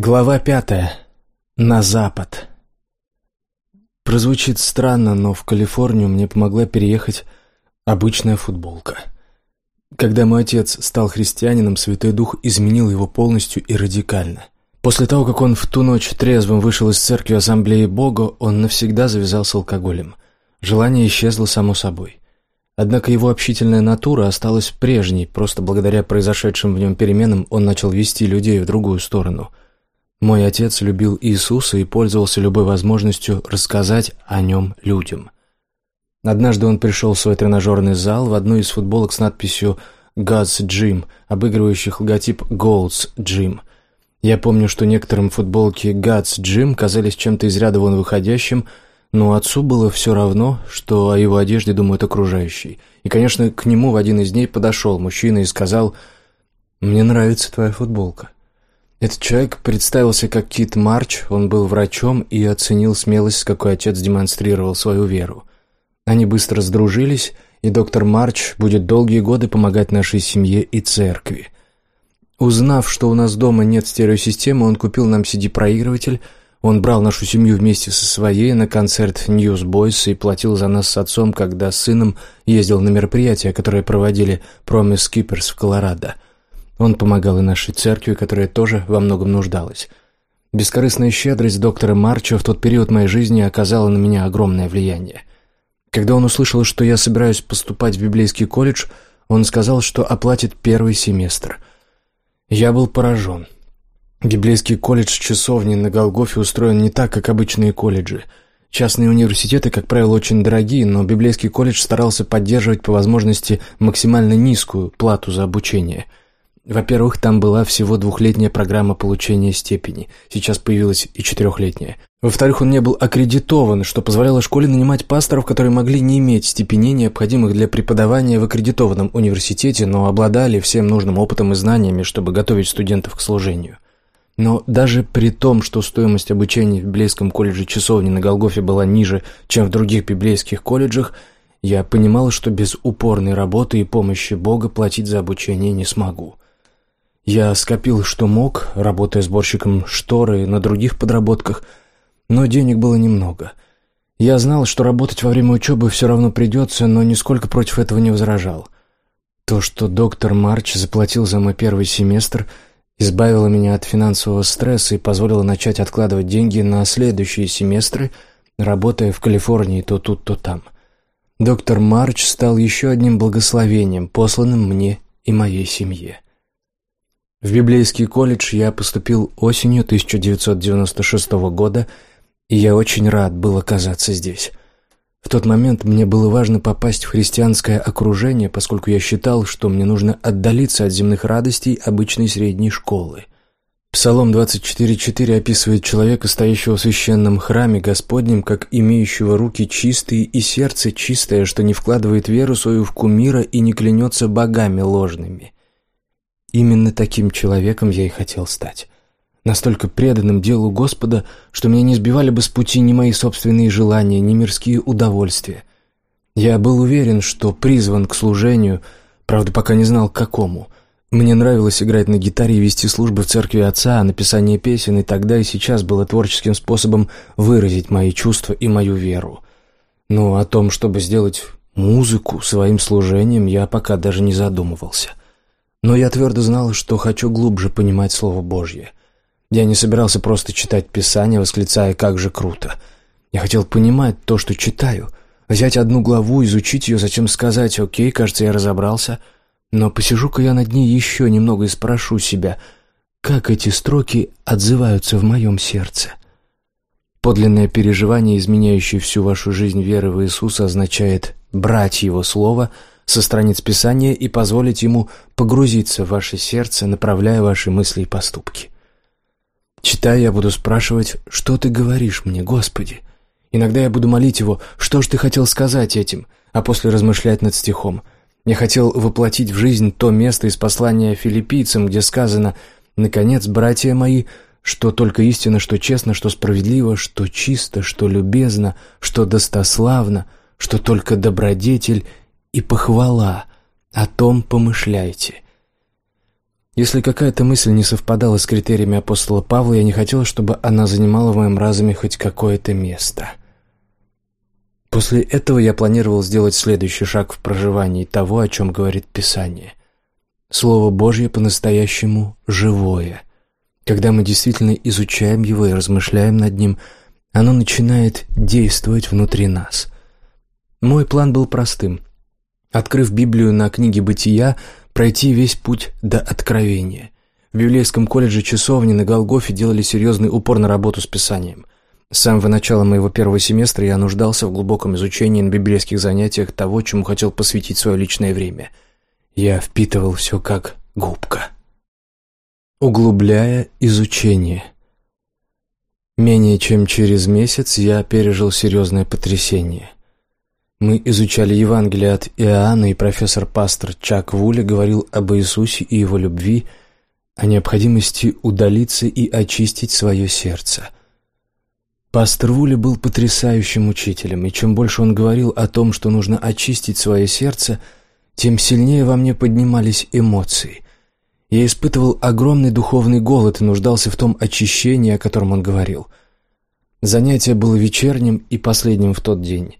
Глава пятая. На запад. Прозвучит странно, но в Калифорнию мне помогла переехать обычная футболка. Когда мой отец стал христианином, Святой Дух изменил его полностью и радикально. После того, как он в ту ночь трезвым вышел из церкви Ассамблеи Бога, он навсегда завязал с алкоголем. Желание исчезло само собой. Однако его общительная натура осталась прежней, просто благодаря произошедшим в нем переменам он начал вести людей в другую сторону – мой отец любил Иисуса и пользовался любой возможностью рассказать о нем людям. Однажды он пришел в свой тренажерный зал в одну из футболок с надписью «God's Gym», обыгрывающих логотип «Gold's Gym». Я помню, что некоторым футболки «God's Gym» казались чем-то из ряда вон выходящим, но отцу было все равно, что о его одежде думают окружающие. И, конечно, к нему в один из дней подошел мужчина и сказал «Мне нравится твоя футболка». Этот человек представился как Кит Марч, он был врачом и оценил смелость, с какой отец демонстрировал свою веру. Они быстро сдружились, и доктор Марч будет долгие годы помогать нашей семье и церкви. Узнав, что у нас дома нет стереосистемы, он купил нам CD-проигрыватель, он брал нашу семью вместе со своей на концерт Newsboys и платил за нас с отцом, когда с сыном ездил на мероприятия, которые проводили Promise Keepers в Колорадо – он помогал и нашей церкви, которая тоже во многом нуждалась. Бескорыстная щедрость доктора Марчо в тот период моей жизни оказала на меня огромное влияние. Когда он услышал, что я собираюсь поступать в библейский колледж, он сказал, что оплатит первый семестр. Я был поражен. Библейский колледж часовни на Голгофе устроен не так, как обычные колледжи. Частные университеты, как правило, очень дорогие, но библейский колледж старался поддерживать по возможности максимально низкую плату за обучение – во-первых, там была всего двухлетняя программа получения степени, сейчас появилась и четырехлетняя. Во-вторых, он не был аккредитован, что позволяло школе нанимать пасторов, которые могли не иметь степеней, необходимых для преподавания в аккредитованном университете, но обладали всем нужным опытом и знаниями, чтобы готовить студентов к служению. Но даже при том, что стоимость обучения в библейском колледже часовни на Голгофе была ниже, чем в других библейских колледжах, я понимал, что без упорной работы и помощи Бога платить за обучение не смогу. Я скопил, что мог, работая сборщиком шторы на других подработках, но денег было немного. Я знал, что работать во время учебы все равно придется, но нисколько против этого не возражал. То, что доктор Марч заплатил за мой первый семестр, избавило меня от финансового стресса и позволило начать откладывать деньги на следующие семестры, работая в Калифорнии то тут, то там. Доктор Марч стал еще одним благословением, посланным мне и моей семье. В библейский колледж я поступил осенью 1996 года, и я очень рад был оказаться здесь. В тот момент мне было важно попасть в христианское окружение, поскольку я считал, что мне нужно отдалиться от земных радостей обычной средней школы. Псалом 24.4 описывает человека, стоящего в священном храме Господнем, как имеющего руки чистые и сердце чистое, что не вкладывает веру свою в кумира и не клянется богами ложными. Именно таким человеком я и хотел стать. Настолько преданным делу Господа, что меня не сбивали бы с пути ни мои собственные желания, ни мирские удовольствия. Я был уверен, что призван к служению, правда, пока не знал, к какому. Мне нравилось играть на гитаре и вести службы в церкви отца, а написание песен и тогда и сейчас было творческим способом выразить мои чувства и мою веру. Но о том, чтобы сделать музыку своим служением, я пока даже не задумывался. Но я твердо знал, что хочу глубже понимать Слово Божье. Я не собирался просто читать Писание, восклицая «как же круто». Я хотел понимать то, что читаю, взять одну главу, изучить ее, затем сказать «окей, кажется, я разобрался». Но посижу-ка я над ней еще немного и спрошу себя, как эти строки отзываются в моем сердце. Подлинное переживание, изменяющее всю вашу жизнь веры в Иисуса, означает брать Его Слово – со страниц Писания и позволить ему погрузиться в ваше сердце, направляя ваши мысли и поступки. Читая, я буду спрашивать, что ты говоришь мне, Господи? Иногда я буду молить его, что же ты хотел сказать этим, а после размышлять над стихом. Я хотел воплотить в жизнь то место из послания филиппийцам, где сказано «Наконец, братья мои, что только истинно, что честно, что справедливо, что чисто, что любезно, что достославно, что только добродетель и похвала, о том помышляйте. Если какая-то мысль не совпадала с критериями апостола Павла, я не хотел, чтобы она занимала в моем разуме хоть какое-то место. После этого я планировал сделать следующий шаг в проживании того, о чем говорит Писание. Слово Божье по-настоящему живое. Когда мы действительно изучаем его и размышляем над ним, оно начинает действовать внутри нас. Мой план был простым. Открыв Библию на книге «Бытия», пройти весь путь до откровения. В библейском колледже часовни на Голгофе делали серьезный упор на работу с Писанием. С самого начала моего первого семестра я нуждался в глубоком изучении на библейских занятиях того, чему хотел посвятить свое личное время. Я впитывал все как губка. Углубляя изучение. Менее чем через месяц я пережил серьезное потрясение. Мы изучали Евангелие от Иоанна, и профессор-пастор Чак Вули говорил об Иисусе и его любви, о необходимости удалиться и очистить свое сердце. Пастор Вули был потрясающим учителем, и чем больше он говорил о том, что нужно очистить свое сердце, тем сильнее во мне поднимались эмоции. Я испытывал огромный духовный голод и нуждался в том очищении, о котором он говорил. Занятие было вечерним и последним в тот день.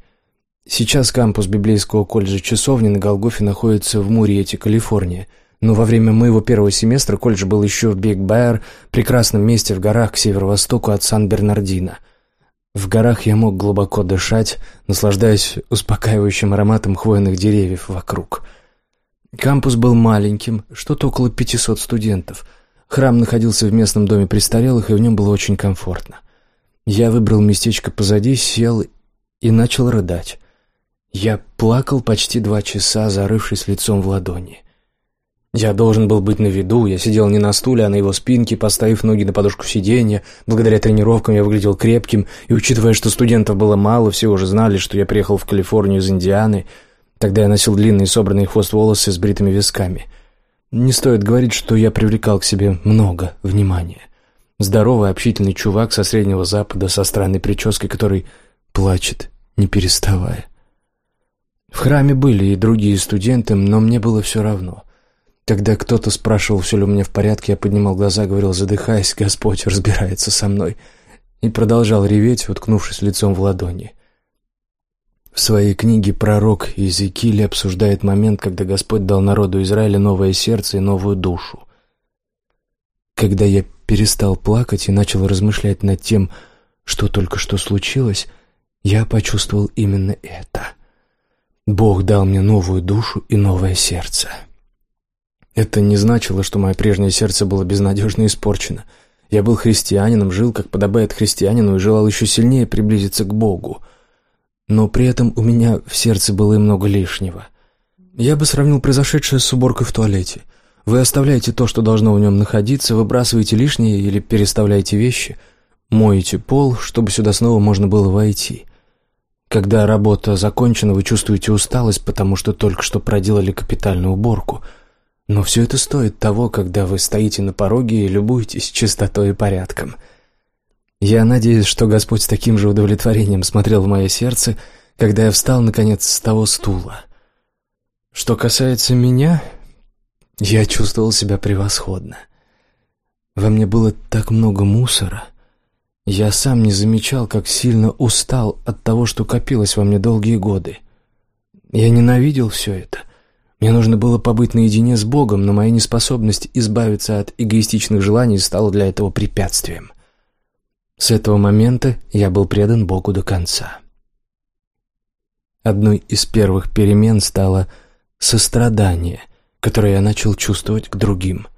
Сейчас кампус библейского колледжа часовни на Голгофе находится в Муриете, Калифорния. Но во время моего первого семестра колледж был еще в Биг-Бэр, прекрасном месте в горах к северо-востоку от Сан-Бернардино. В горах я мог глубоко дышать, наслаждаясь успокаивающим ароматом хвойных деревьев вокруг. Кампус был маленьким, что-то около 500 студентов. Храм находился в местном доме престарелых, и в нем было очень комфортно. Я выбрал местечко позади, сел и начал рыдать. Я плакал почти два часа, зарывшись лицом в ладони. Я должен был быть на виду, я сидел не на стуле, а на его спинке, поставив ноги на подушку сиденья. Благодаря тренировкам я выглядел крепким, и учитывая, что студентов было мало, все уже знали, что я приехал в Калифорнию из Индианы. Тогда я носил длинные собранные хвост волосы с бритыми висками. Не стоит говорить, что я привлекал к себе много внимания. Здоровый, общительный чувак со Среднего Запада, со странной прической, который плачет, не переставая. В храме были и другие студенты, но мне было все равно. Когда кто-то спрашивал, все ли у меня в порядке, я поднимал глаза, говорил, задыхаясь, Господь разбирается со мной, и продолжал реветь, уткнувшись лицом в ладони. В своей книге пророк Иезекииль обсуждает момент, когда Господь дал народу Израиля новое сердце и новую душу. Когда я перестал плакать и начал размышлять над тем, что только что случилось, я почувствовал именно это — Бог дал мне новую душу и новое сердце. Это не значило, что мое прежнее сердце было безнадежно испорчено. Я был христианином, жил, как подобает христианину, и желал еще сильнее приблизиться к Богу. Но при этом у меня в сердце было и много лишнего. Я бы сравнил произошедшее с уборкой в туалете. Вы оставляете то, что должно в нем находиться, выбрасываете лишнее или переставляете вещи, моете пол, чтобы сюда снова можно было войти. Когда работа закончена, вы чувствуете усталость, потому что только что проделали капитальную уборку. Но все это стоит того, когда вы стоите на пороге и любуетесь чистотой и порядком. Я надеюсь, что Господь с таким же удовлетворением смотрел в мое сердце, когда я встал, наконец, с того стула. Что касается меня, я чувствовал себя превосходно. Во мне было так много мусора — я сам не замечал, как сильно устал от того, что копилось во мне долгие годы. Я ненавидел все это. Мне нужно было побыть наедине с Богом, но моя неспособность избавиться от эгоистичных желаний стала для этого препятствием. С этого момента я был предан Богу до конца. Одной из первых перемен стало сострадание, которое я начал чувствовать к другим –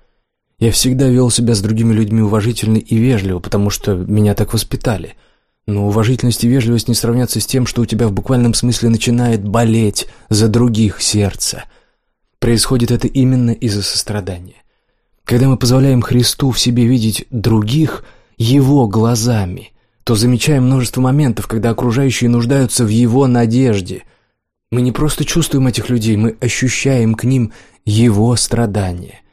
я всегда вел себя с другими людьми уважительно и вежливо, потому что меня так воспитали. Но уважительность и вежливость не сравнятся с тем, что у тебя в буквальном смысле начинает болеть за других сердце. Происходит это именно из-за сострадания. Когда мы позволяем Христу в себе видеть других Его глазами, то замечаем множество моментов, когда окружающие нуждаются в Его надежде. Мы не просто чувствуем этих людей, мы ощущаем к ним Его страдания –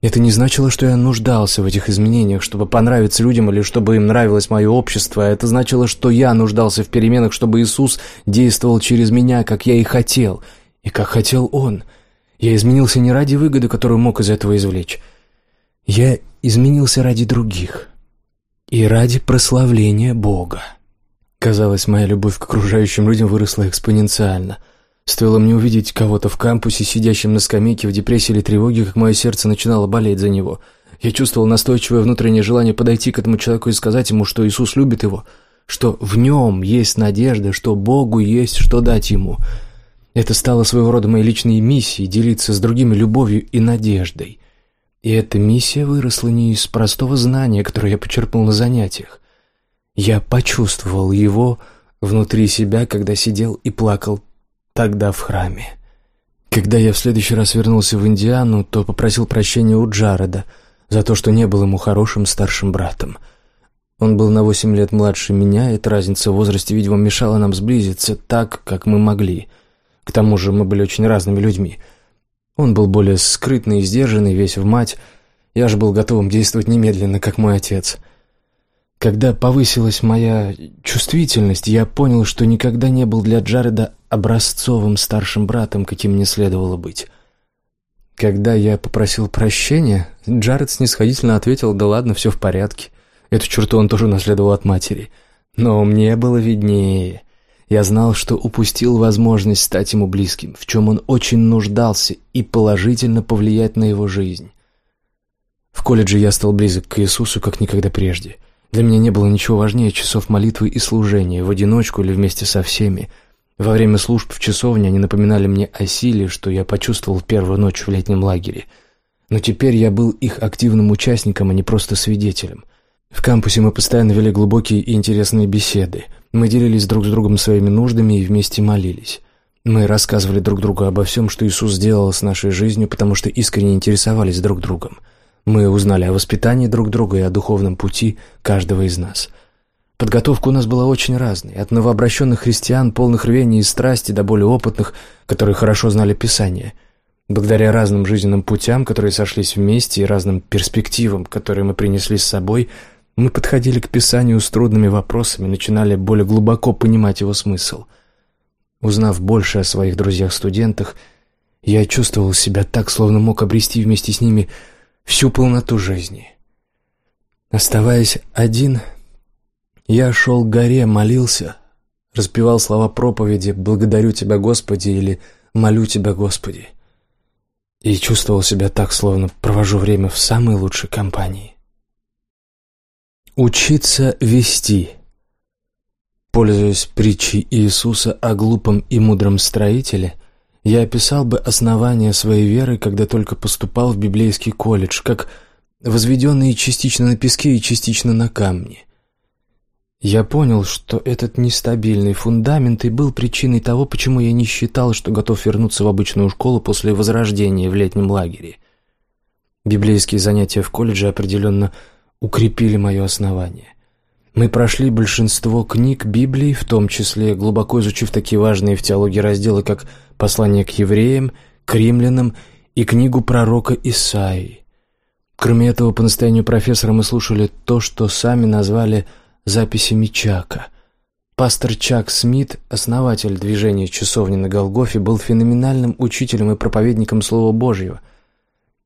это не значило, что я нуждался в этих изменениях, чтобы понравиться людям или чтобы им нравилось мое общество. Это значило, что я нуждался в переменах, чтобы Иисус действовал через меня, как я и хотел, и как хотел Он. Я изменился не ради выгоды, которую мог из этого извлечь. Я изменился ради других и ради прославления Бога. Казалось, моя любовь к окружающим людям выросла экспоненциально. Стоило мне увидеть кого-то в кампусе, сидящем на скамейке в депрессии или тревоге, как мое сердце начинало болеть за него. Я чувствовал настойчивое внутреннее желание подойти к этому человеку и сказать ему, что Иисус любит его, что в нем есть надежда, что Богу есть что дать ему. Это стало своего рода моей личной миссией – делиться с другими любовью и надеждой. И эта миссия выросла не из простого знания, которое я почерпнул на занятиях. Я почувствовал его внутри себя, когда сидел и плакал тогда в храме. Когда я в следующий раз вернулся в Индиану, то попросил прощения у Джареда за то, что не был ему хорошим старшим братом. Он был на восемь лет младше меня, и эта разница в возрасте, видимо, мешала нам сблизиться так, как мы могли. К тому же мы были очень разными людьми — он был более скрытный и сдержанный, весь в мать. Я же был готовым действовать немедленно, как мой отец. Когда повысилась моя чувствительность, я понял, что никогда не был для Джареда образцовым старшим братом, каким мне следовало быть. Когда я попросил прощения, Джаред снисходительно ответил «Да ладно, все в порядке». Эту черту он тоже наследовал от матери. Но мне было виднее. Я знал, что упустил возможность стать ему близким, в чем он очень нуждался, и положительно повлиять на его жизнь. В колледже я стал близок к Иисусу, как никогда прежде. Для меня не было ничего важнее часов молитвы и служения, в одиночку или вместе со всеми. Во время служб в часовне они напоминали мне о силе, что я почувствовал первую ночь в летнем лагере. Но теперь я был их активным участником, а не просто свидетелем. В кампусе мы постоянно вели глубокие и интересные беседы – мы делились друг с другом своими нуждами и вместе молились. Мы рассказывали друг другу обо всем, что Иисус сделал с нашей жизнью, потому что искренне интересовались друг другом. Мы узнали о воспитании друг друга и о духовном пути каждого из нас. Подготовка у нас была очень разной, от новообращенных христиан, полных рвения и страсти, до более опытных, которые хорошо знали Писание. Благодаря разным жизненным путям, которые сошлись вместе, и разным перспективам, которые мы принесли с собой – мы подходили к Писанию с трудными вопросами, начинали более глубоко понимать его смысл. Узнав больше о своих друзьях-студентах, я чувствовал себя так, словно мог обрести вместе с ними всю полноту жизни. Оставаясь один, я шел к горе, молился, распевал слова проповеди «Благодарю Тебя, Господи» или «Молю Тебя, Господи» и чувствовал себя так, словно провожу время в самой лучшей компании. Учиться вести. Пользуясь притчей Иисуса о глупом и мудром строителе, я описал бы основание своей веры, когда только поступал в библейский колледж, как возведенные частично на песке и частично на камне. Я понял, что этот нестабильный фундамент и был причиной того, почему я не считал, что готов вернуться в обычную школу после возрождения в летнем лагере. Библейские занятия в колледже определенно – укрепили мое основание. Мы прошли большинство книг Библии, в том числе глубоко изучив такие важные в теологии разделы, как «Послание к евреям», к римлянам и книгу пророка Исаии. Кроме этого, по настоянию профессора мы слушали то, что сами назвали записями Чака. Пастор Чак Смит, основатель движения часовни на Голгофе, был феноменальным учителем и проповедником Слова Божьего –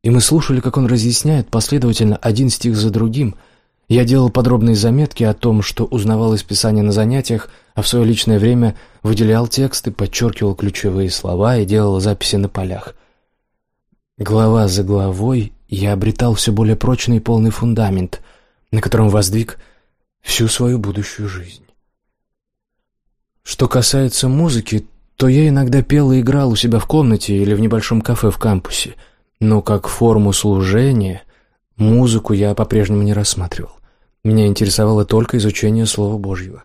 и мы слушали, как он разъясняет последовательно один стих за другим. Я делал подробные заметки о том, что узнавал из Писания на занятиях, а в свое личное время выделял тексты, подчеркивал ключевые слова и делал записи на полях. Глава за главой я обретал все более прочный и полный фундамент, на котором воздвиг всю свою будущую жизнь. Что касается музыки, то я иногда пел и играл у себя в комнате или в небольшом кафе в кампусе – но как форму служения музыку я по-прежнему не рассматривал. Меня интересовало только изучение Слова Божьего.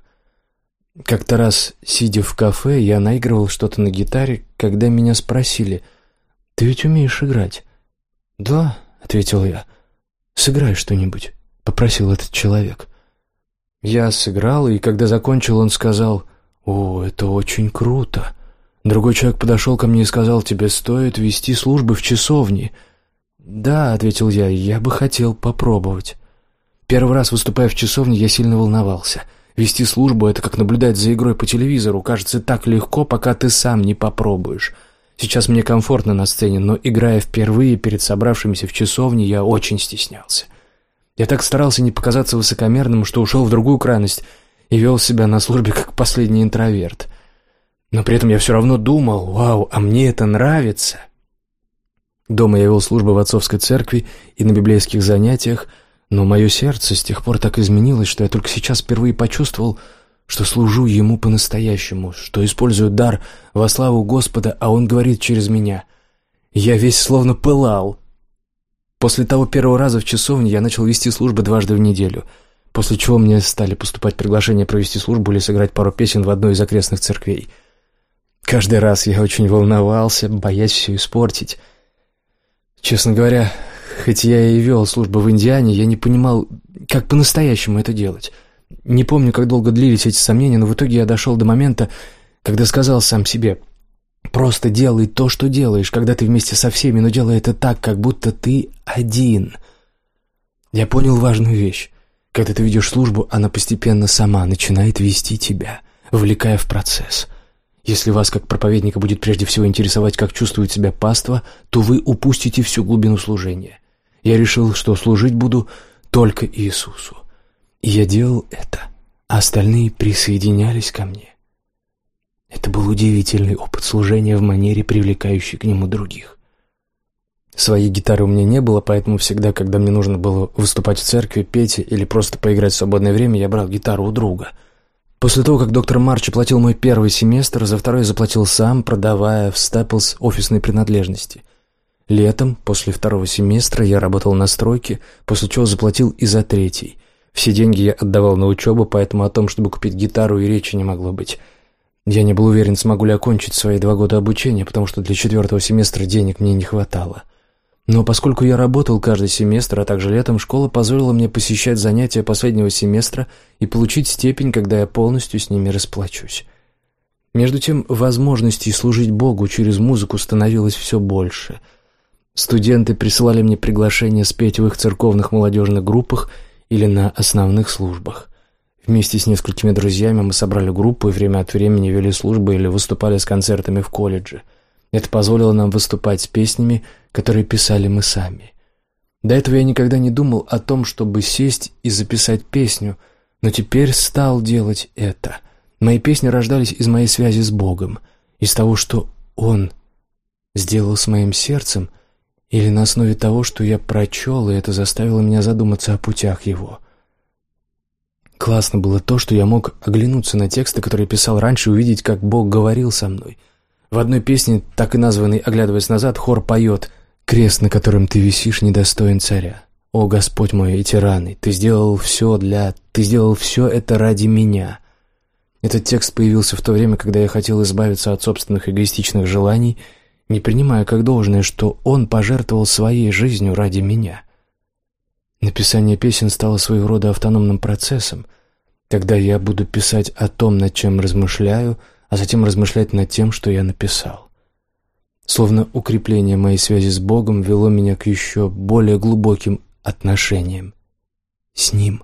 Как-то раз, сидя в кафе, я наигрывал что-то на гитаре, когда меня спросили, «Ты ведь умеешь играть?» «Да», — ответил я. «Сыграй что-нибудь», — попросил этот человек. Я сыграл, и когда закончил, он сказал, «О, это очень круто. Другой человек подошел ко мне и сказал, «Тебе стоит вести службы в часовне». «Да», — ответил я, — «я бы хотел попробовать». Первый раз, выступая в часовне, я сильно волновался. Вести службу — это как наблюдать за игрой по телевизору. Кажется так легко, пока ты сам не попробуешь. Сейчас мне комфортно на сцене, но, играя впервые перед собравшимися в часовне, я очень стеснялся. Я так старался не показаться высокомерным, что ушел в другую крайность и вел себя на службе как последний интроверт. Но при этом я все равно думал, вау, а мне это нравится. Дома я вел службы в отцовской церкви и на библейских занятиях, но мое сердце с тех пор так изменилось, что я только сейчас впервые почувствовал, что служу Ему по-настоящему, что использую дар во славу Господа, а Он говорит через меня. Я весь словно пылал. После того первого раза в часовне я начал вести службы дважды в неделю, после чего мне стали поступать приглашения провести службу или сыграть пару песен в одной из окрестных церквей. Каждый раз я очень волновался, боясь все испортить. Честно говоря, хоть я и вел службу в Индиане, я не понимал, как по-настоящему это делать — не помню, как долго длились эти сомнения, но в итоге я дошел до момента, когда сказал сам себе «Просто делай то, что делаешь, когда ты вместе со всеми, но делай это так, как будто ты один». Я понял важную вещь. Когда ты ведешь службу, она постепенно сама начинает вести тебя, вовлекая в процесс. Если вас, как проповедника, будет прежде всего интересовать, как чувствует себя паства, то вы упустите всю глубину служения. Я решил, что служить буду только Иисусу. И я делал это, а остальные присоединялись ко мне. Это был удивительный опыт служения в манере, привлекающей к нему других. Своей гитары у меня не было, поэтому всегда, когда мне нужно было выступать в церкви, петь или просто поиграть в свободное время, я брал гитару у друга. После того, как доктор Марч оплатил мой первый семестр, за второй заплатил сам, продавая в Степлс офисные принадлежности. Летом, после второго семестра, я работал на стройке, после чего заплатил и за третий – все деньги я отдавал на учебу, поэтому о том, чтобы купить гитару, и речи не могло быть. Я не был уверен, смогу ли окончить свои два года обучения, потому что для четвертого семестра денег мне не хватало. Но поскольку я работал каждый семестр, а также летом, школа позволила мне посещать занятия последнего семестра и получить степень, когда я полностью с ними расплачусь. Между тем, возможностей служить Богу через музыку становилось все больше. Студенты присылали мне приглашения спеть в их церковных молодежных группах – или на основных службах. Вместе с несколькими друзьями мы собрали группу и время от времени вели службы или выступали с концертами в колледже. Это позволило нам выступать с песнями, которые писали мы сами. До этого я никогда не думал о том, чтобы сесть и записать песню, но теперь стал делать это. Мои песни рождались из моей связи с Богом, из того, что Он сделал с моим сердцем — или на основе того, что я прочел, и это заставило меня задуматься о путях его. Классно было то, что я мог оглянуться на тексты, которые писал раньше, увидеть, как Бог говорил со мной. В одной песне, так и названной «Оглядываясь назад», хор поет «Крест, на котором ты висишь, недостоин царя». «О, Господь мой и тиранный, ты сделал все для... Ты сделал все это ради меня». Этот текст появился в то время, когда я хотел избавиться от собственных эгоистичных желаний – не принимая как должное, что он пожертвовал своей жизнью ради меня. Написание песен стало своего рода автономным процессом. Тогда я буду писать о том, над чем размышляю, а затем размышлять над тем, что я написал. Словно укрепление моей связи с Богом вело меня к еще более глубоким отношениям с Ним.